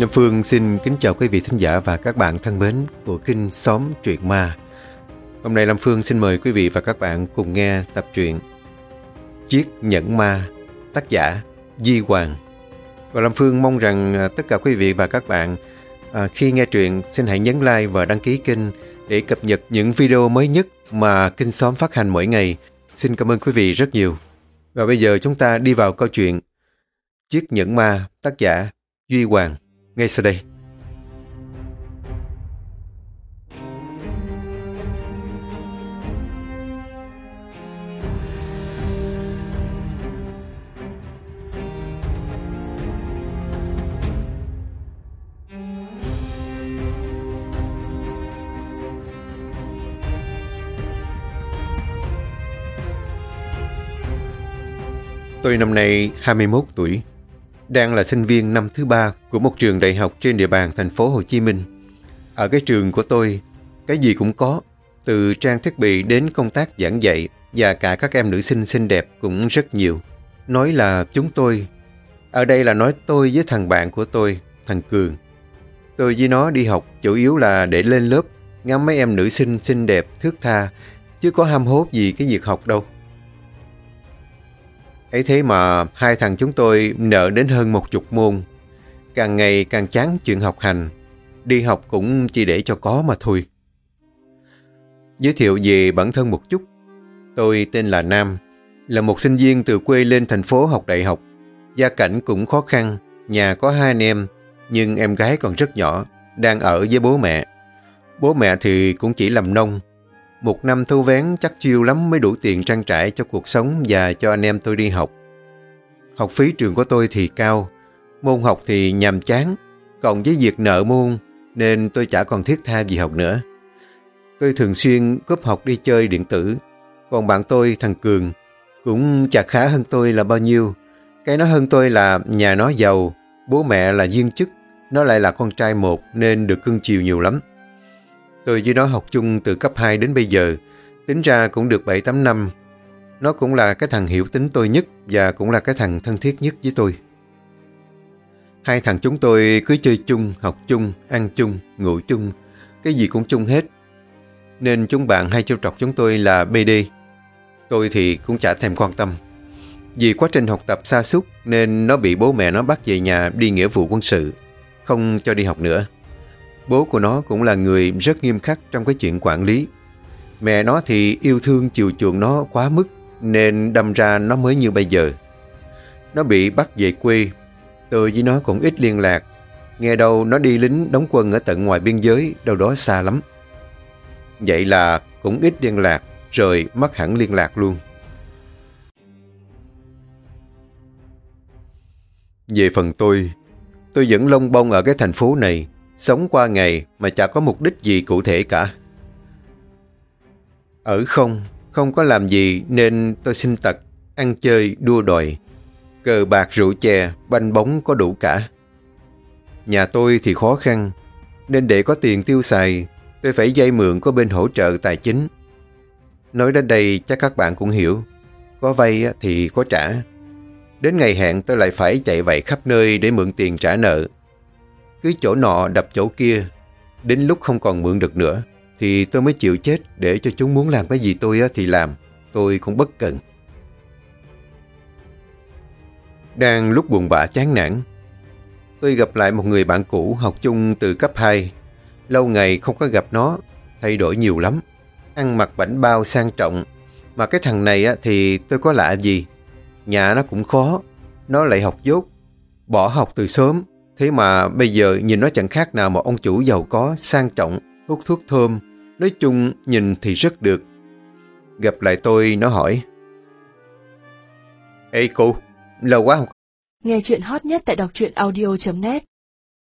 Lâm Phương xin kính chào quý vị thính giả và các bạn thân mến của Kinh Xóm Truyện Ma. Hôm nay Lâm Phương xin mời quý vị và các bạn cùng nghe tập truyện Chiếc Nhẫn Ma, tác giả Di Hoàng. Và Lâm Phương mong rằng à, tất cả quý vị và các bạn à, khi nghe truyện xin hãy nhấn like và đăng ký kênh để cập nhật những video mới nhất mà Kinh Xóm phát hành mỗi ngày. Xin cảm ơn quý vị rất nhiều. Và bây giờ chúng ta đi vào câu chuyện Chiếc Nhẫn Ma, tác giả Duy Hoàng ngay sau đây. Tôi năm nay 21 tuổi, đang là sinh viên năm thứ ba của một trường đại học trên địa bàn thành phố Hồ Chí Minh. Ở cái trường của tôi, cái gì cũng có, từ trang thiết bị đến công tác giảng dạy và cả các em nữ sinh xinh đẹp cũng rất nhiều. Nói là chúng tôi, ở đây là nói tôi với thằng bạn của tôi, thằng Cường. Tôi với nó đi học chủ yếu là để lên lớp, ngắm mấy em nữ sinh xinh đẹp, thước tha, chứ có ham hốt gì cái việc học đâu ấy thế mà hai thằng chúng tôi nợ đến hơn một chục môn. Càng ngày càng chán chuyện học hành. Đi học cũng chỉ để cho có mà thôi. Giới thiệu về bản thân một chút. Tôi tên là Nam, là một sinh viên từ quê lên thành phố học đại học. Gia cảnh cũng khó khăn, nhà có hai anh em, nhưng em gái còn rất nhỏ, đang ở với bố mẹ. Bố mẹ thì cũng chỉ làm nông, một năm thu vén chắc chiêu lắm mới đủ tiền trang trải cho cuộc sống và cho anh em tôi đi học. Học phí trường của tôi thì cao, môn học thì nhàm chán, còn với việc nợ môn nên tôi chả còn thiết tha gì học nữa. Tôi thường xuyên cúp học đi chơi điện tử, còn bạn tôi thằng Cường cũng chả khá hơn tôi là bao nhiêu. Cái nó hơn tôi là nhà nó giàu, bố mẹ là viên chức, nó lại là con trai một nên được cưng chiều nhiều lắm. Tôi với nó học chung từ cấp 2 đến bây giờ, tính ra cũng được 7-8 năm. Nó cũng là cái thằng hiểu tính tôi nhất và cũng là cái thằng thân thiết nhất với tôi. Hai thằng chúng tôi cứ chơi chung, học chung, ăn chung, ngủ chung, cái gì cũng chung hết. Nên chúng bạn hay trêu trọc chúng tôi là BD. Tôi thì cũng chả thèm quan tâm. Vì quá trình học tập xa xúc nên nó bị bố mẹ nó bắt về nhà đi nghĩa vụ quân sự, không cho đi học nữa. Bố của nó cũng là người rất nghiêm khắc trong cái chuyện quản lý. Mẹ nó thì yêu thương chiều chuộng nó quá mức nên đâm ra nó mới như bây giờ. Nó bị bắt về quê, tôi với nó cũng ít liên lạc. Nghe đâu nó đi lính đóng quân ở tận ngoài biên giới, đâu đó xa lắm. Vậy là cũng ít liên lạc, rồi mất hẳn liên lạc luôn. Về phần tôi, tôi vẫn lông bông ở cái thành phố này, Sống qua ngày mà chả có mục đích gì cụ thể cả. Ở không, không có làm gì nên tôi sinh tật, ăn chơi, đua đòi. Cờ bạc rượu chè, banh bóng có đủ cả. Nhà tôi thì khó khăn, nên để có tiền tiêu xài, tôi phải dây mượn có bên hỗ trợ tài chính. Nói đến đây chắc các bạn cũng hiểu, có vay thì có trả. Đến ngày hẹn tôi lại phải chạy vậy khắp nơi để mượn tiền trả nợ. Cứ chỗ nọ đập chỗ kia, đến lúc không còn mượn được nữa, thì tôi mới chịu chết để cho chúng muốn làm cái gì tôi thì làm. Tôi cũng bất cần. Đang lúc buồn bã chán nản, tôi gặp lại một người bạn cũ học chung từ cấp 2. Lâu ngày không có gặp nó, thay đổi nhiều lắm. Ăn mặc bảnh bao sang trọng. Mà cái thằng này thì tôi có lạ gì. Nhà nó cũng khó, nó lại học dốt. Bỏ học từ sớm, Thế mà bây giờ nhìn nó chẳng khác nào một ông chủ giàu có, sang trọng, hút thuốc thơm. Nói chung nhìn thì rất được. Gặp lại tôi, nó hỏi. Ê cô, lâu quá không Nghe chuyện hot nhất tại đọc truyện audio.net